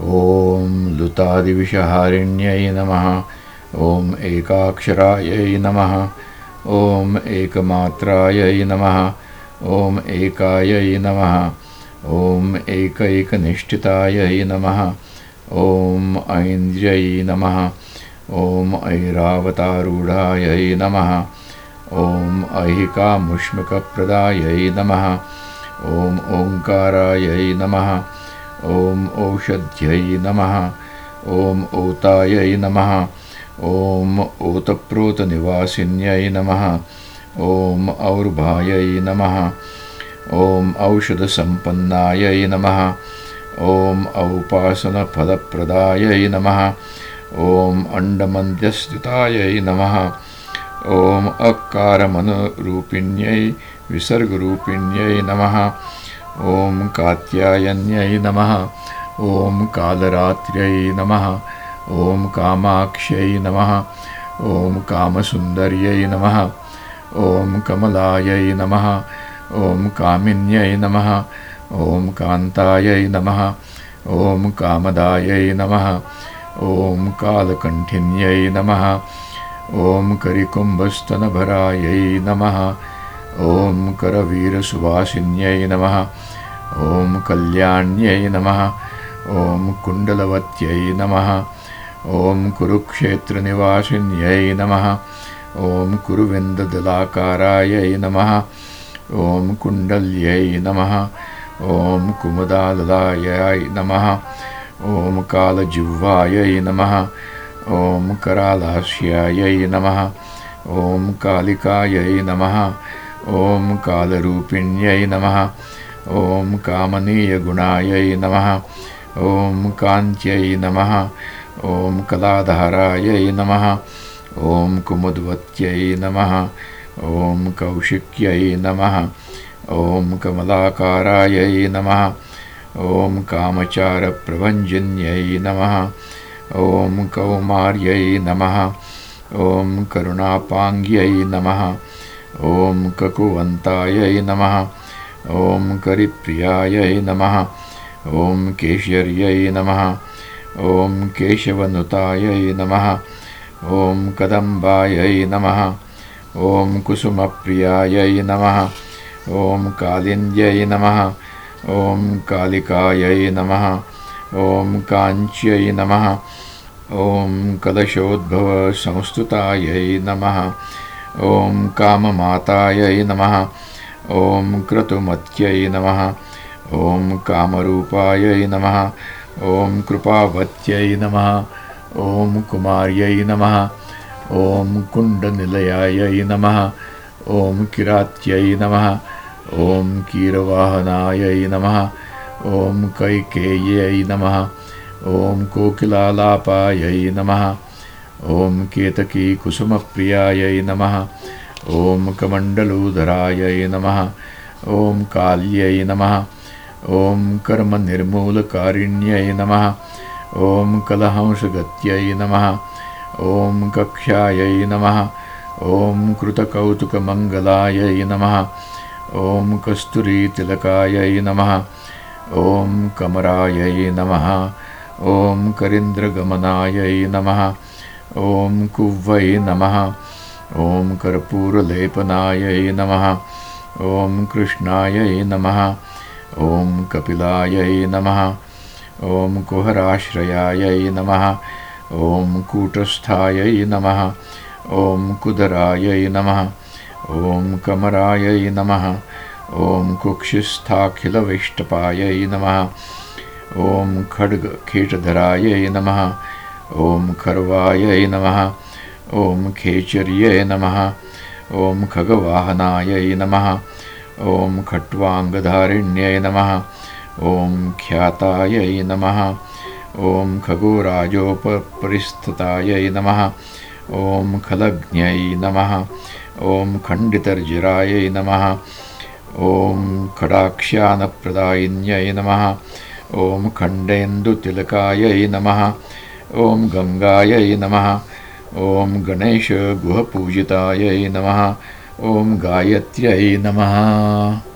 ॐ लुतादिविषहारिण्यै नमः। ॐ एकाक्षरायै नमः। ॐ एकमात्रायै नमः। ॐ एकायै नमः। ॐ एकैकनिष्ठितायै नमः। ॐ ऐन्द्र्यै नमः। ॐ ऐरावतारूढायै नमः। ॐ ऐहिकामुष्मिकप्रदायै नमः। ॐ ओङ्कारायै नमः ॐ औषध्यै नमः ॐ ओतायै नमः ॐ ओतप्रोतनिवासिन्यै नमः ॐ और्भायै नमः ॐ औषधसम्पन्नायै नमः ॐ औपासनफलप्रदायै नमः ॐ अण्डमन्त्यस्तुतायै नमः ॐ अकारमनुरूपिण्यै विसर्गरूपिण्यै नमः ॐ कात्यायन्यै नमः। ॐ कालरात्र्यै नमः। ॐ कामाक्ष्यै नमः। ॐ कामसुन्दर्यै नमः। ॐ कमलायै नमः। ॐ कामिन्यै नमः। ॐ कान्तायै नमः। ॐ कामदायै नमः। ॐ कालकण्ठिन्यै नमः। ॐ करिकुम्भस्तनभरायै नमः ॐ करवीरसुवासिन्यै नमः। ॐ कल्याण्यै नमः। ॐ कुण्डलवत्यै नमः। ॐ कुरुक्षेत्रनिवासिन्यै नमः। ॐ कुरुविन्ददलाकारायै नमः। ॐ कुण्डल्यै नमः। ॐ कुमुदाललायै नमः। ॐ कालजिह्वायै नमः। ॐ करालास्यायै नमः। ॐ कालिकायै नमः ॐ कालरूपिण्यै नमः। ॐ कामनीयगुणायै नमः। ॐ कान्त्यै नमः। ॐ कलाधारायै नमः। ॐ कुमुद्वत्यै नमः। ॐ कौशिक्यै नमः। ॐ कमलाकारायै नमः। ॐ कामचारप्रभञ्जिन्यै नमः। ॐ कौमार्यै नमः। ॐ करुणापाङ्ग्यै नमः ॐ ककुवन्तायै नमः। ॐ करिप्रियायै नमः। ॐ केशर्यै नमः। ॐ केशवनुतायै नमः। ॐ कदम्बायै नमः। ॐ कुसुमप्रियायै नमः। ॐ कालिन्द्यै नमः। ॐ कालिकायै नमः। ॐ काञ्च्यै नमः। ॐ कलशोद्भवसंस्तुतायै नमः। ॐ काममातायै नमः। ॐ क्रतुमत्यै नमः। ॐ कामरूपायै नमः। ॐ कृपावत्यै नमः। ॐ कुमार्यै नमः। ॐ कुण्डनिलयायै नमः। ॐ किरात्यै नमः। ॐ कीरवाहनायै नमः। ॐ कैकेय्यै नमः। ॐ कोकिलालापायै नमः। ॐ केतकीकुसुमप्रियायै नमः। ॐ कमण्डलूधरायै नमः। ॐ काल्यै नमः। ॐ कर्मनिर्मूलकारिण्यै नमः। ॐ कलहंसगत्यै नमः। ॐ कक्षायै नमः। ॐ कृतकौतुकमङ्गलायै नमः। ॐ कस्तुरीतिलकायै नमः। ॐ कमरायै नमः। ॐ करीन्द्रगमनायै नमः ॐ कुव्वै नमः। ॐ कर्पूरलेपनायै नमः। ॐ कृष्णायै नमः। ॐ कपिलायै नमः। ॐ कुहराश्रयायै नमः। ॐ कूटस्थायै नमः। ॐ कुदरायै नमः। ॐ कमरायै नमः। ॐ कुक्षिस्थाखिलविष्टपायै नमः। ॐ खड्गखेटधरायै नमः ॐ खर्वायै नमः। ॐ खेचर्यै नमः। ॐ खगवाहनायै नमः। ॐ खट्वाङ्गधारिण्यै नमः। ॐ ख्यातायै नमः। ॐ खगोराजोपरिस्थितायै नमः। ॐ खलज्ञै नमः। ॐ खण्डितर्जिरायै नमः। ॐ खडाक्ष्यानप्रदायिन्यै नमः। ॐ खण्डेन्दुतिलकायै नमः ॐ गङ्गायै नमः। ॐ गणेशगुहपूजितायै नमः। ॐ गायत्र्यै नमः